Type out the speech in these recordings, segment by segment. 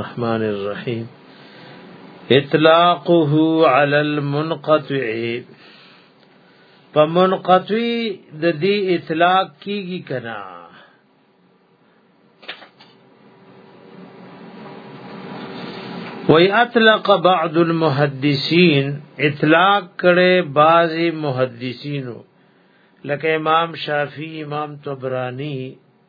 الرحمن الرحیم اطلاقه علی المنقطع په منقطع د دې اطلاق کیږي کنا وی اطلق بعض المحدثین اطلاق کړي بعضی محدثینو لکه امام شافعی امام طبرانی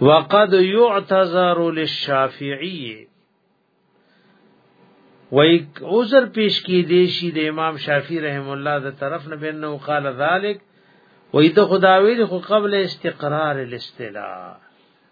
وقد يعتذر للشافعي وای عذر پیش کی دی شی د امام شافعی رحم الله د طرف نه بنو قال ذلک وای د خداوی خو قبل استقرار الاستلا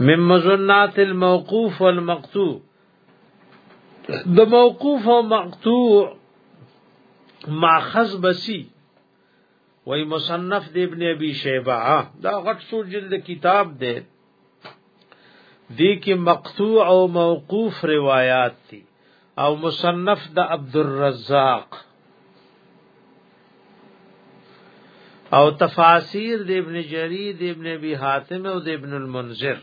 من مزنات الموقوف والمقطوع د موقوف او مقطوع ماخذ بسی وای مصنف د ابن ابي شيبه دا غټ سو جلد کتاب دی دی کې مقطوع او موقوف روایات دي او مصنف د عبد الرزاق او تفاسیر د ابن جریر د ابن ابي حاتم او د ابن المنذر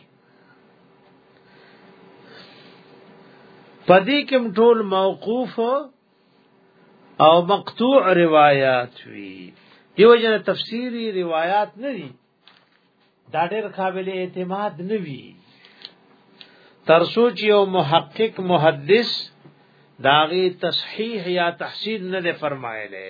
پدې کې ټول موقوف او مقطوع روایات وی دیو جن تفسیری روایات نه دي دا ډېر قابل اعتماد نه وي تر سوچ یو محقق محدث داغي تصحیح یا تحسین نه دی فرمایلی